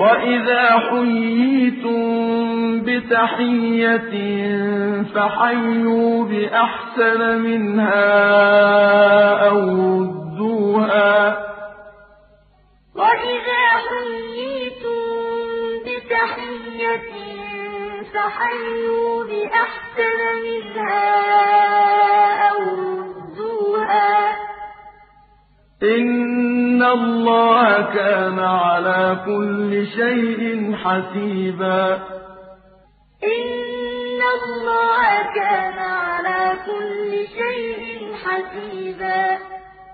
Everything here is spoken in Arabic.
وَإِذَا حُيِّيتُم بِتَحِيَّةٍ فَحَيُّوا بِأَحْسَنَ مِنْهَا أَوْ رُدُّوهَا ۗ وَإِذَا حُيِّيتُم بِتَحِيَّةٍ فَحَيُّوا بِأَحْسَنَ مِنْهَا أَوْ رُدُّوهَا ۗ إِنَّ اللَّهَ كَانَ عَلَىٰ كُلِّ شَيْءٍ حَسِيبًا إِنَّ اللَّهَ كَانَ عَلَىٰ كُلِّ شَيْءٍ حَسِيبًا